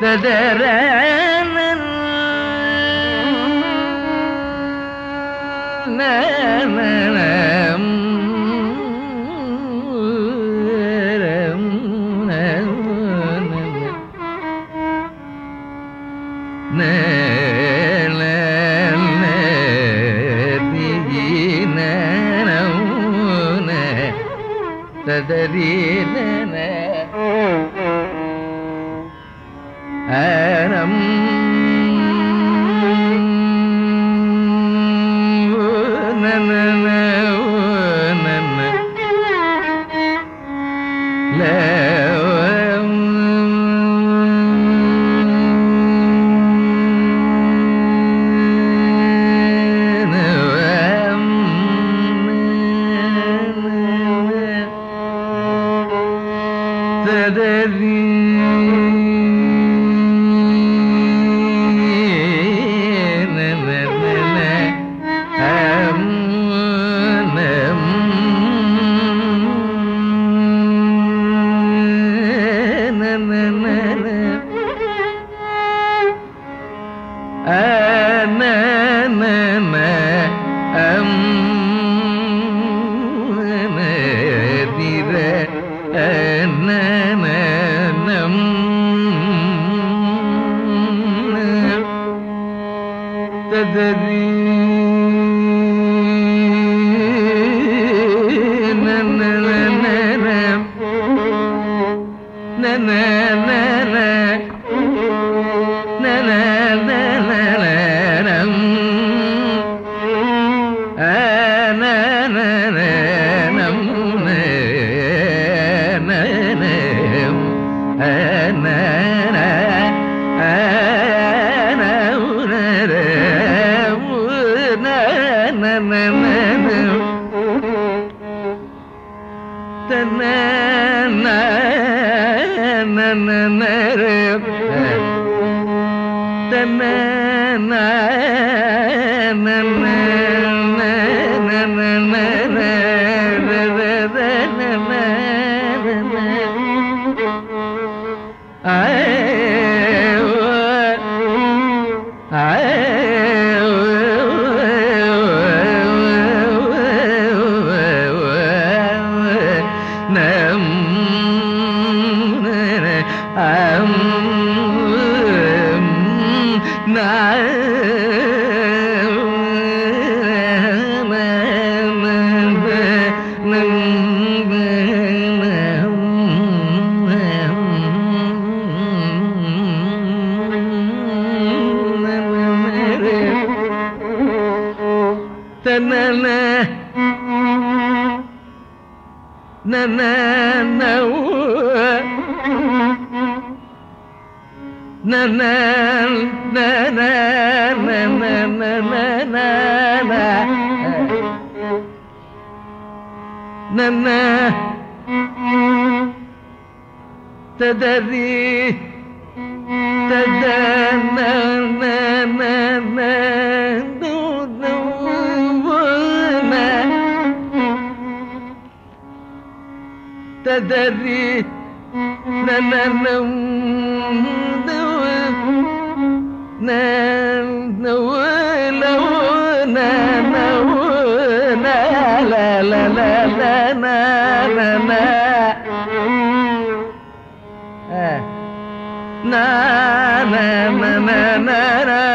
da da da ederim. تدري na na na na na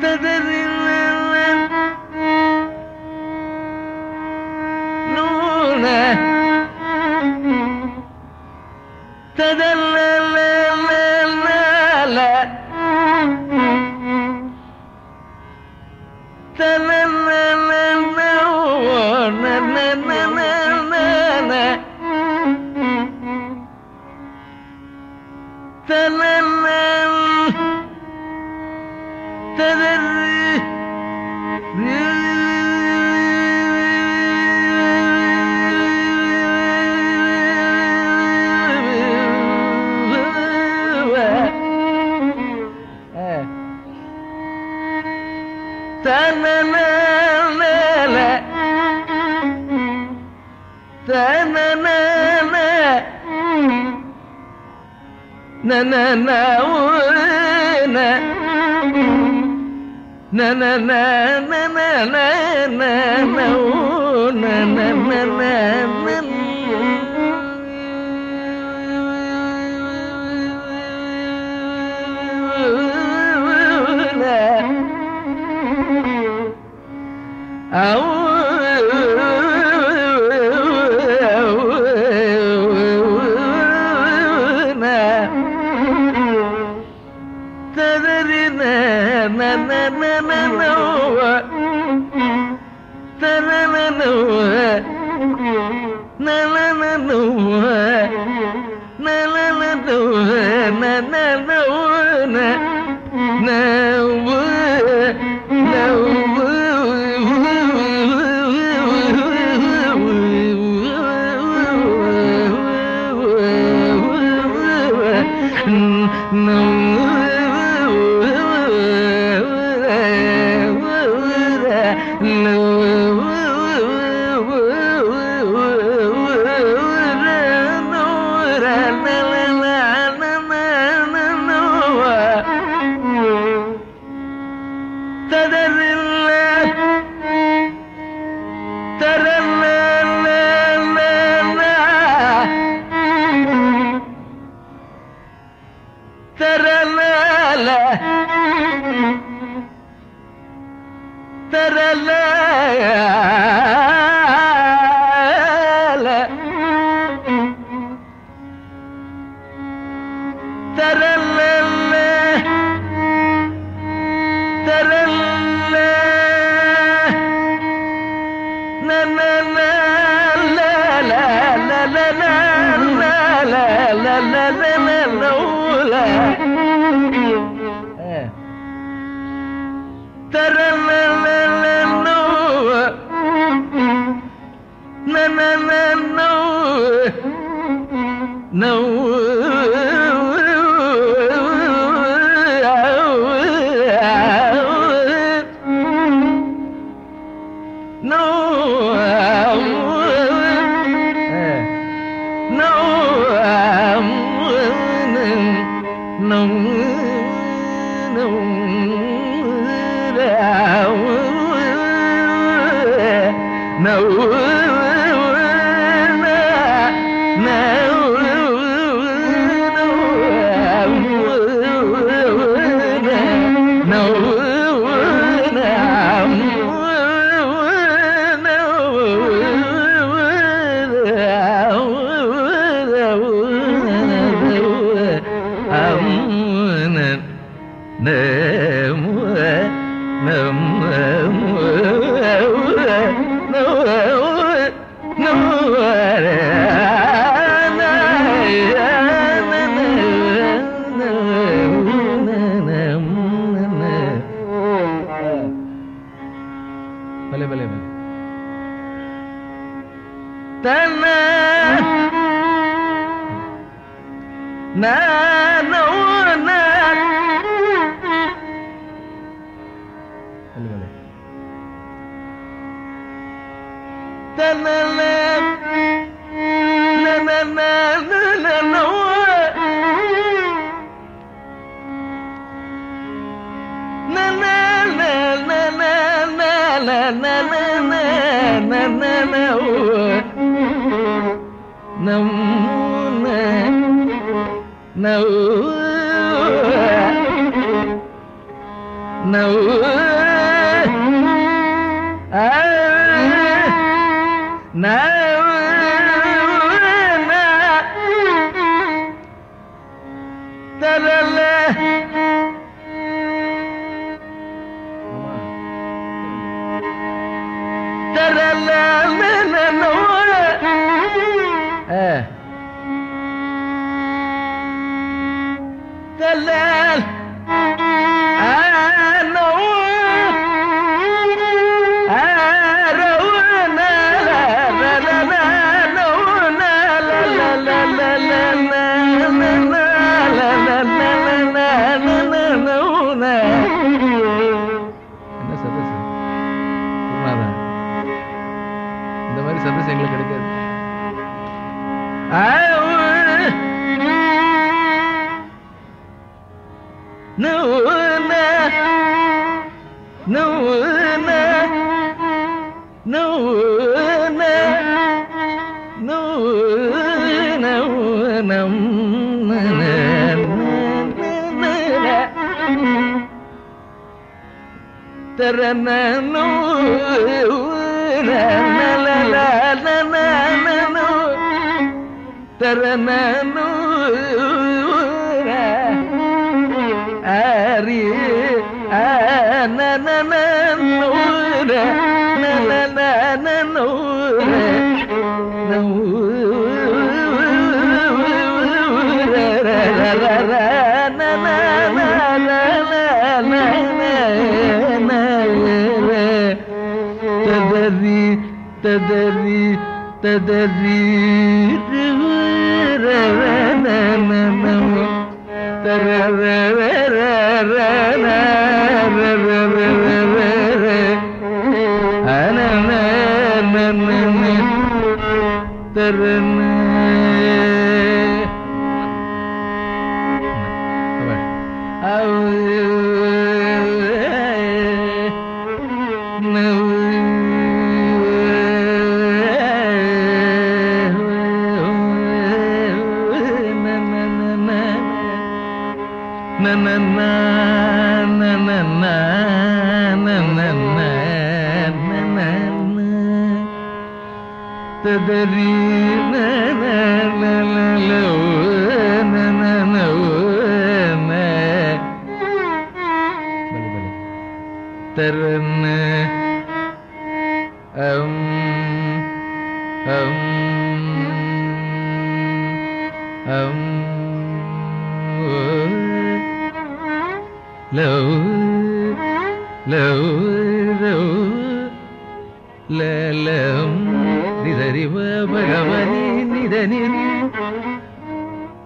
تدر na na na na na na na na na na na na na na na Oh. மரல் the land. ತರನನು ತದರಿ ತದರಿ ತದರಿ నిదరివ భగవని నిదని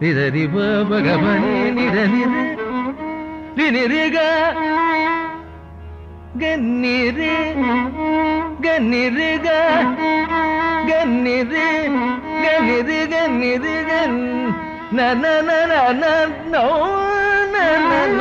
నిదరివ భగవని నిదని నినిరిగ గన్నిరి గన్నిరిగ గన్నిరి గన్నిరి గన్నిరి గన్ నన నన నో నన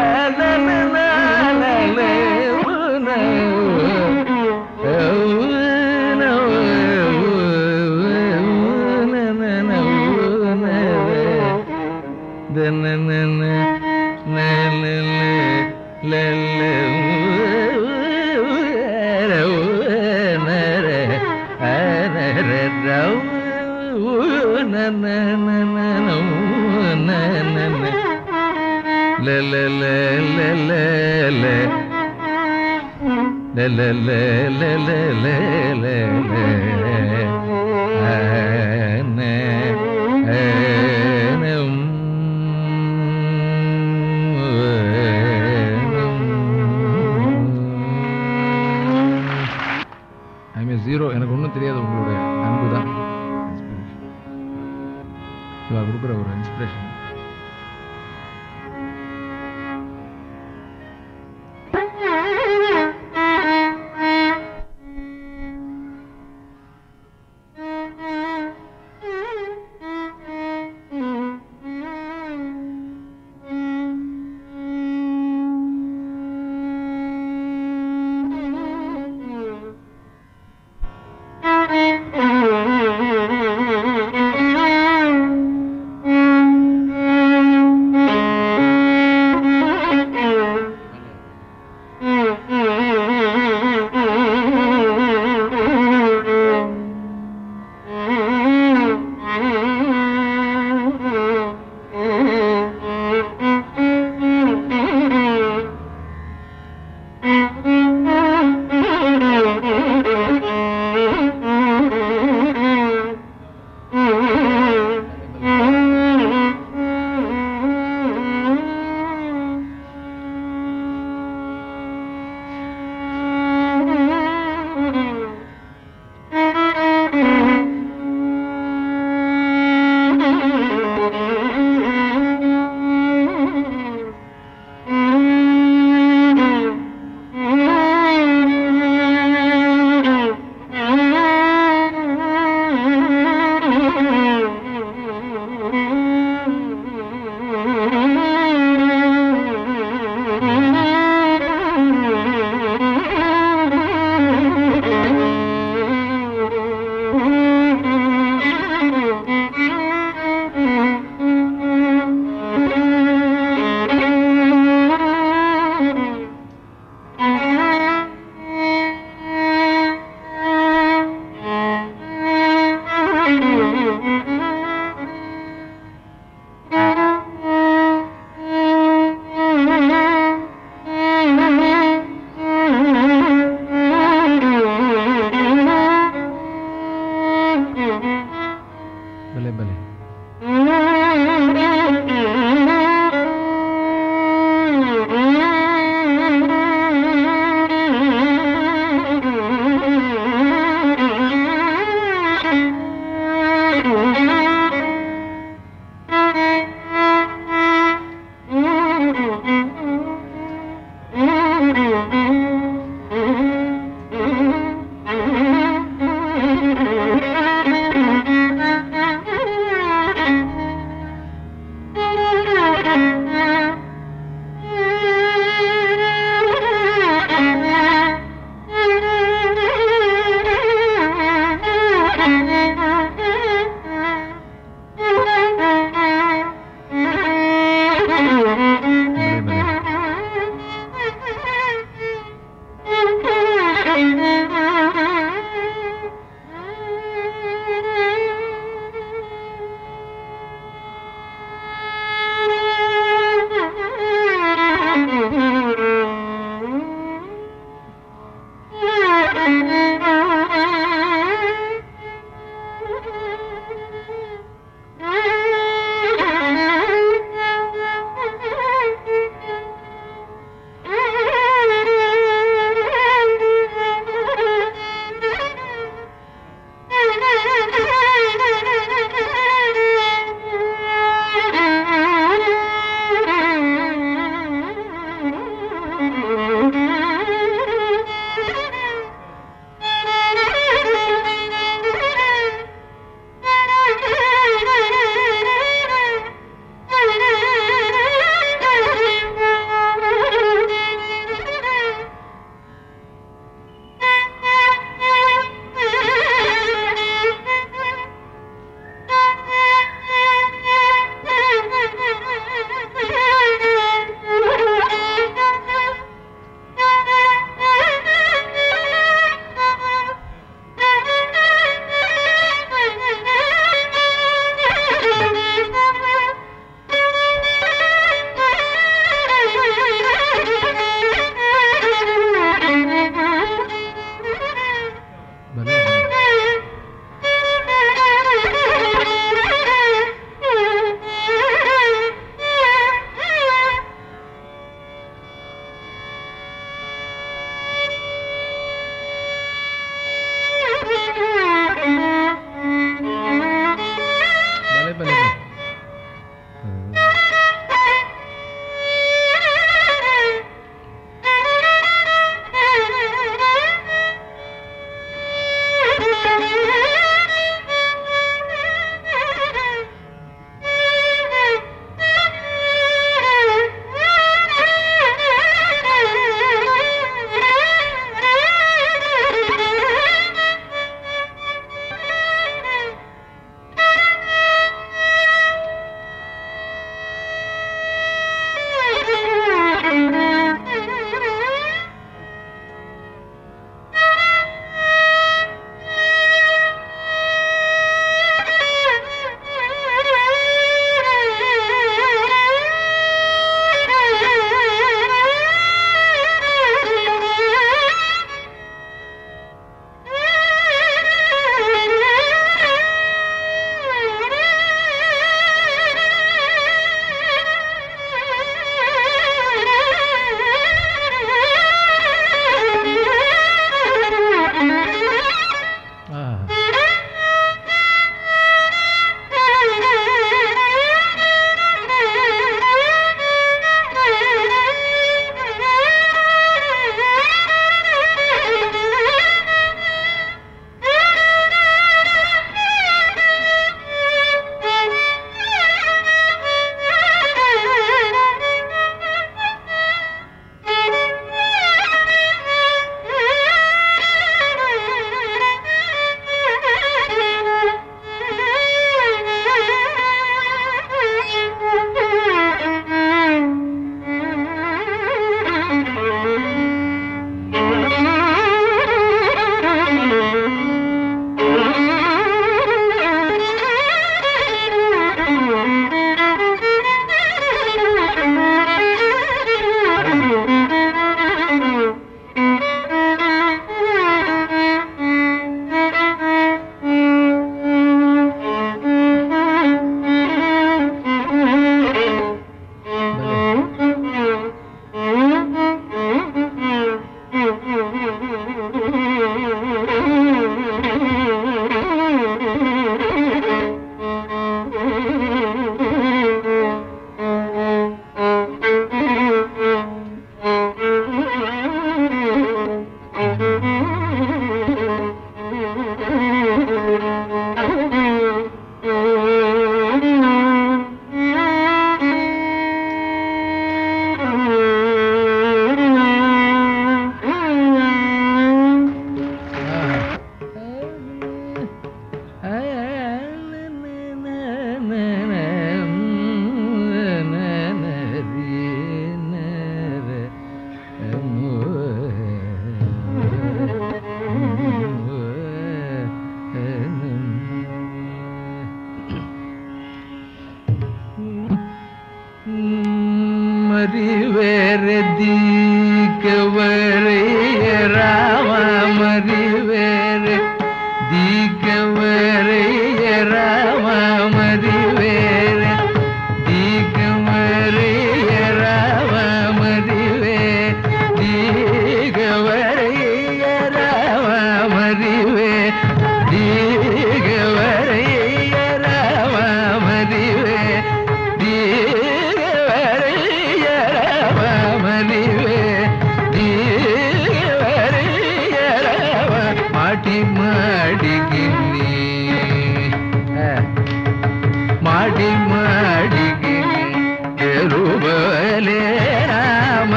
Ne ne ne ne ne ne ne le le le le le le le le le le le le le le.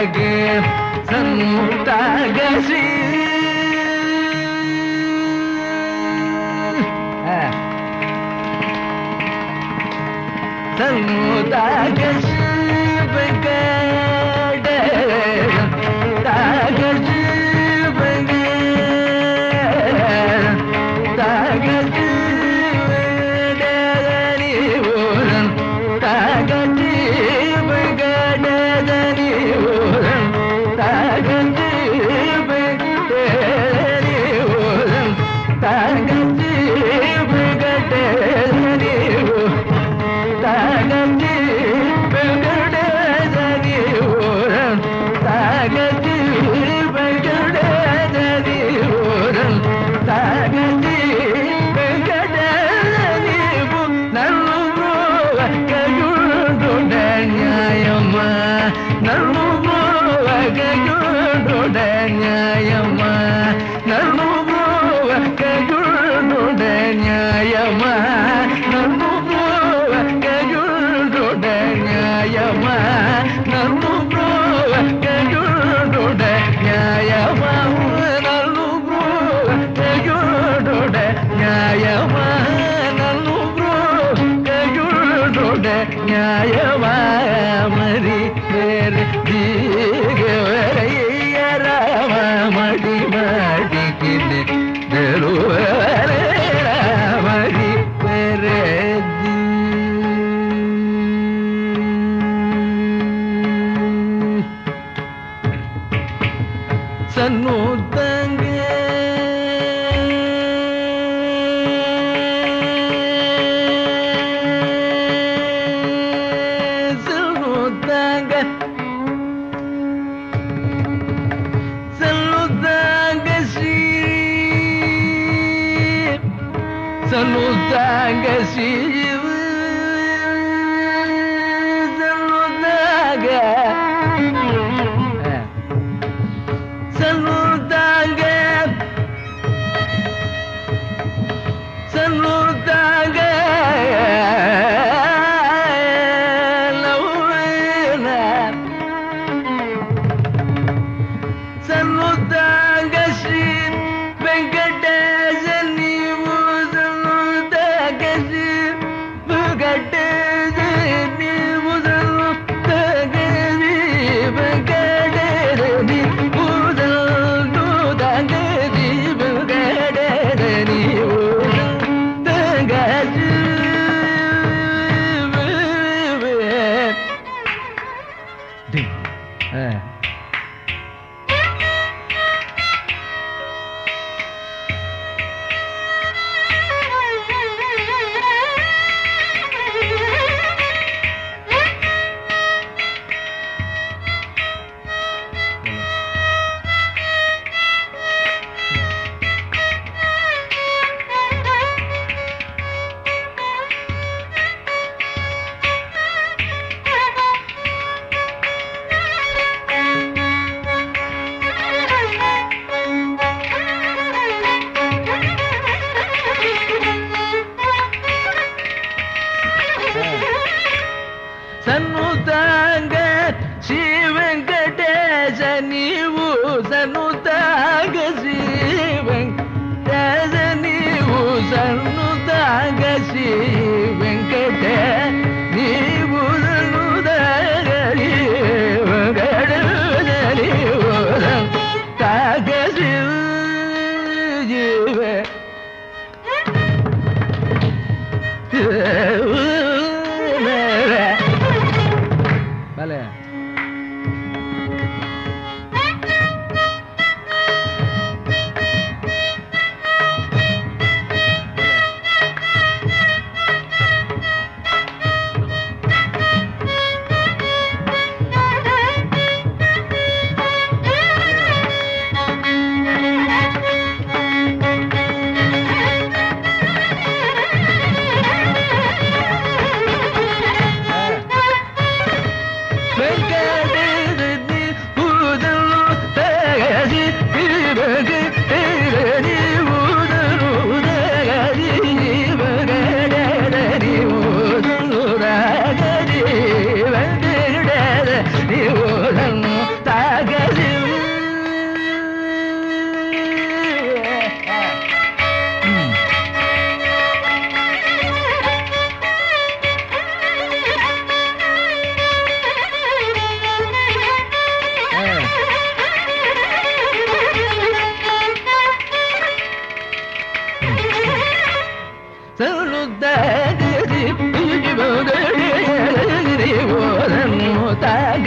ಸನ್ಮುಖಗೆ ಸನ್ಮುಖಗ ಶ್ರೀ ಸನ್ಮುಖಗ ಶ್ರೀ ನ್ಯಾಯಮ ನನ್ನು ಬ್ರೋವ ಕಜುಡೊಡ ನ್ಯಾಯಮ ಮರಿ ಬೇರೆ ರಾಮ తాగ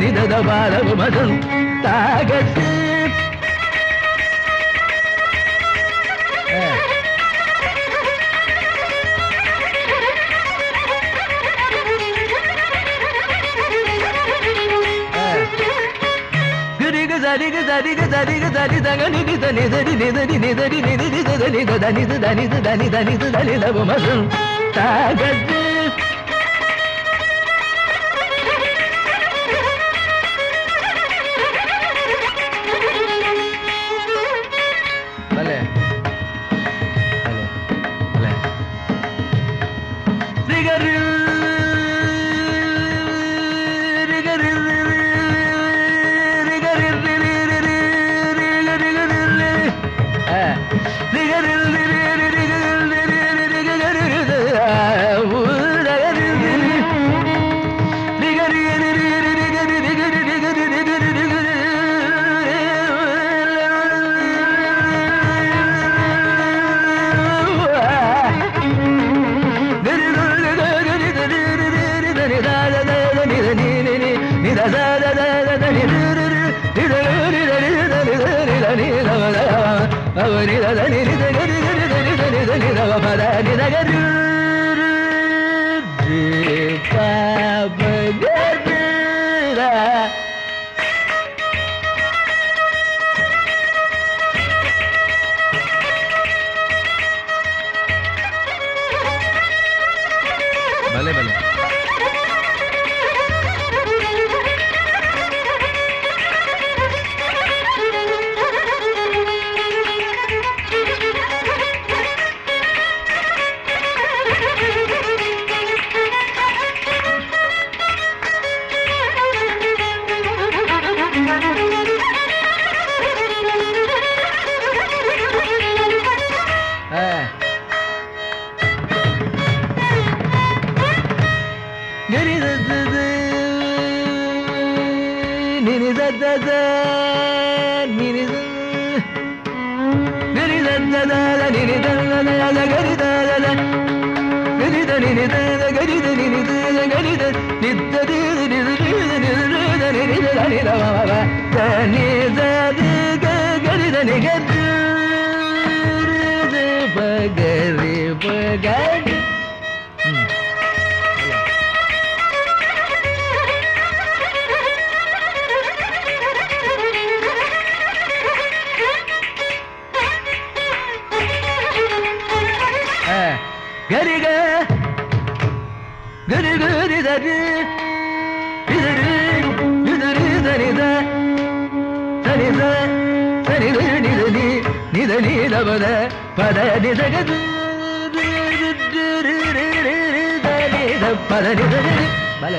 நிதத பாலவு மதம் தாகத்து. சரிகு சரிகு சரிகு சரி தக நிதி தனி சரி நிதரி நிதரி நிதி நித நித தனிது தனிது தனி தனிது தனிதவு மதம் தாகத்து. நிரிதத நிரித நிரிதத நிரிதத கரிதத நிரித நிரிதத கரித நிரிதத கரித நித்தது நிரித நிரித நிரித நிரவ நிதது கரித நிகது பகரி பகரி நித நீலபத பத நிதகது. பல நிதகது. பல.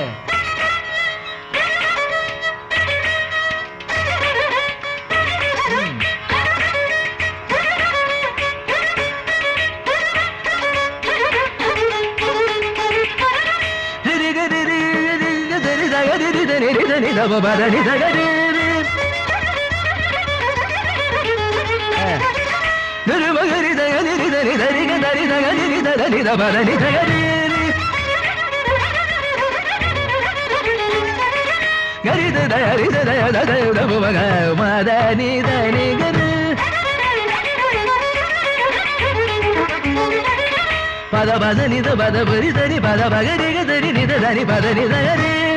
భైరవ భరణి జగదేవి నిరుమగరి దగని దరి దరి దరి దగని దరి దరణి జగదేవి గరిద దరిద దయ దయ ప్రభువగ మదని దని గరి పద పద నిద పద పరి దరి పద భగరి గరి నిద దరి పద నిద గరి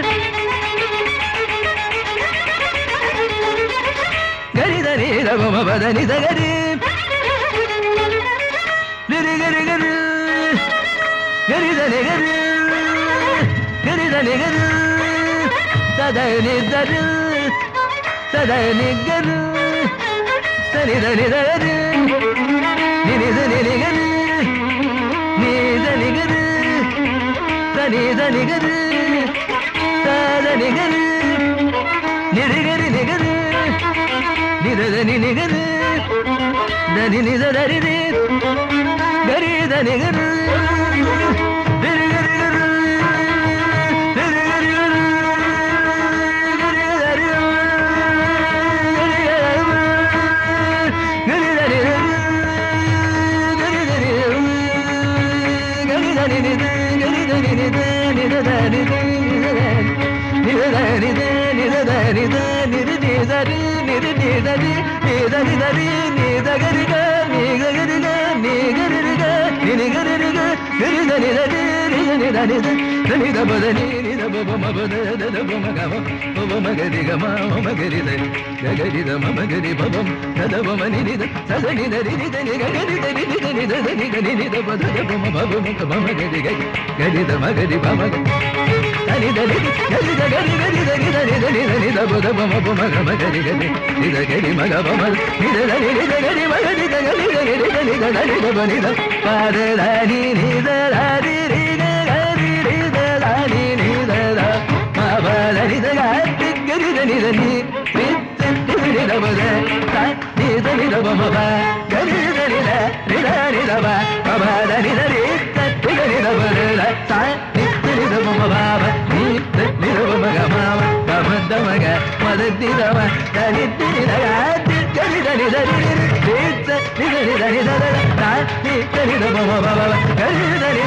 பத நித பத பரி கரி கரி கரி கரி தனி கரி கரி தனி கரி சத நிதரு சத தனி நினி தனி நிகரு da da da da నిదరి నిదరిదరి నిదగరిగ నిగరిగ నిగరిగ నినిగరిగ నిరిద నిదరి నిద నిద నిద బద నిద బబ మబద దద బమ గమ బబ మగరి మగరి ద మగరి మగరి మగరి ద మా బ దరి ద గరి గరి ద నిద ని రి ద ని ద బద త ని ద ని ద బమ బ గరి ద ని ద రి ద ని ద బ బ బ ద ని ద రి త తి ద ని ద బ ద ద త ని ద ని ద బమ బ బ ని ద ని ద బమ గ మ మ గ మ ద మ గ మ ద ని ద మ ద ని ది ని ద గ తి గరి ద ని ద రి రి రి త ని ద ని மகமாவ தம தமக மதத்தி தம தனித்தி தனி தனி தனி தீர்த்த நிதனி தனி தனி தாத்தி தனி தம தனி தனி